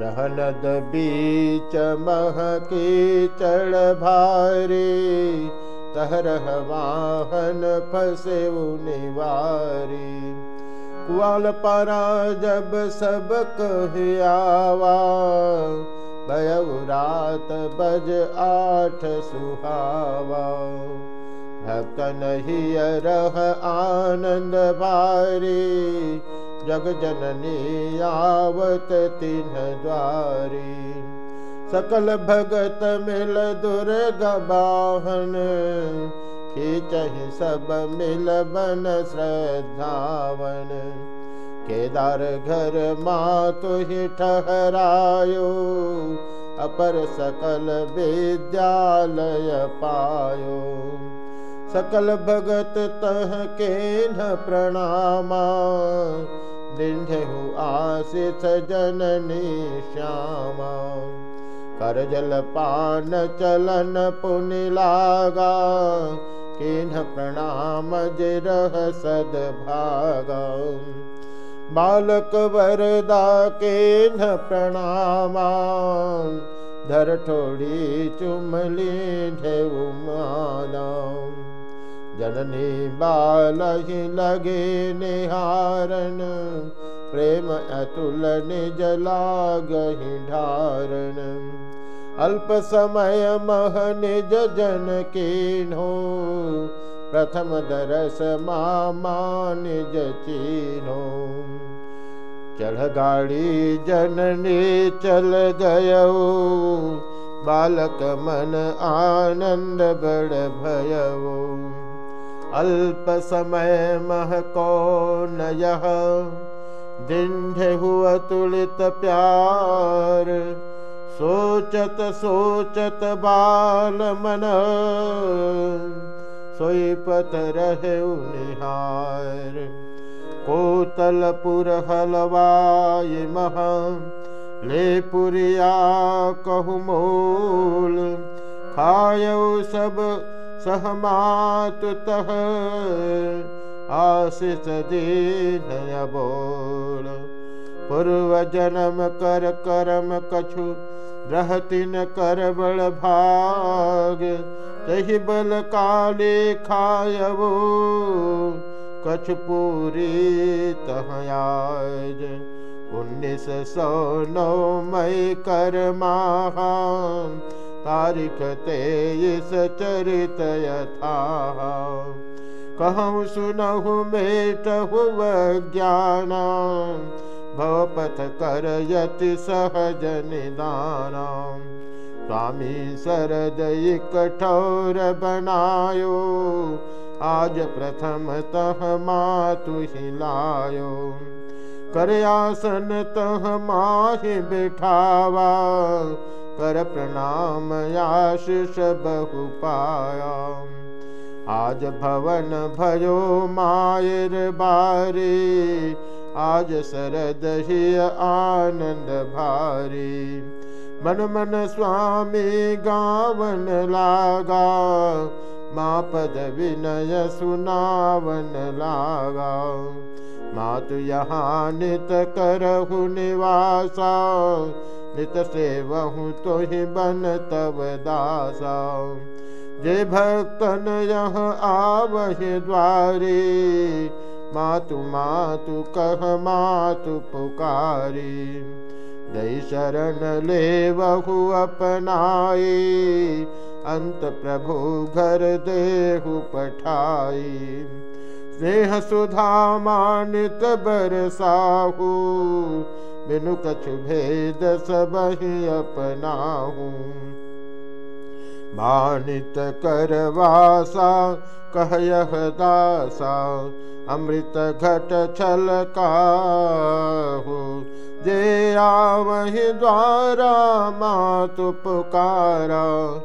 रहनद बीच मह की चढ़ भारी तहरह वाहन फसे निवारी। कुआल पारा जब सब कहियावा बयउ रात बज आठ सुहावा। भक्त नहीं रह आनंद भारी जग जननी आवत तीन द्वारी। सकल भगत मिल दुर्ग बाहन खींच सब मिल बन श्रद्धावन। केदार घर मातु ही ठहरायो, अपर सकल विद्यालय पायो। सकल भगत तह के प्रणामा दिंधु आशिष जननी श्यामा। कर जल पान चलन पुनि लागा किन्ह प्रणाम जिरह सद भागा बालक वरदा किन्ह प्रणामा, धर ठोड़ी चुमली ढेउ माला। जननी बाल ही लगे निहारन, प्रेम अतुल निज लागहि ढारण अल्प समय मह निज जन कीन्हो, प्रथम दरस मामा निज चीन्हो। चढ़ गाड़ी जननी चल गयो, बालक मन आनंद बड़ भयो। अल्प समय मह कौन यह दिंढ हुआ तुलित प्यार सोचत सोचत बाल रहे निहार। कोतलपुर हलवाई मह ले पुरिया कहु मोल। खायो सब सहमातु तह। आशिष दीन बोल पूर्व जन्म कर करम कछु, रहती न कर बड़ भाग। तही बल काले खायवो, कछ पूरी तहयाज उन्नीस सौ नौ मई कर महा तारीख तेईस चरित यथा। कहूँ सुनहु मेटहु ज्ञान भवपथ कर यति सहज निदान। स्वामी शरद कठोर बनायो, आज प्रथम तह मातु हिलायो कर आसन तह माहि बिठावा कर प्रणाम आशीष बहु पाया आज भवन भयो मायर बारी आज शरद ही आनंद भारी। मन मन स्वामी गावन लागा माँ पद विनय सुनावन लागा। मातु यहाँ नित करहु निवासा नित सेवहु तो ही बन तब दासा। जे भक्तन यह आवहि द्वारी, मातु मातु कह मातु पुकारी। दई शरण ले बहु अपनाई अंत प्रभु घर देहु पठाई स्नेह सुधा मानित बरसाहू बिनु कछु भेद सब अपनाहू। मानित करवासा कह यह दासा, अमृत घट छल काहू। जे आवहि द्वारा मातु पुकारा,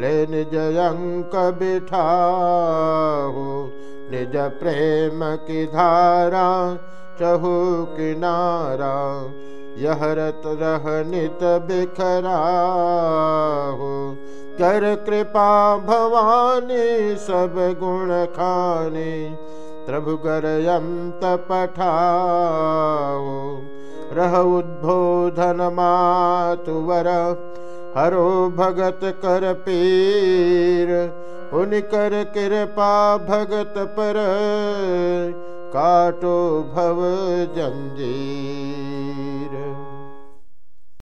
ले निज अंक बिठाहू। निज प्रेम की धारा, चहु किनारा यहरत रहनित बिखरा हो कर कृपा भवानी, सब गुण खानी। प्रभु यंत पठाओ। रह उद्बोधन मातुवर हरो भगत कर पीर। उन कर कृपा भगत पर। काटो भव जंजीर।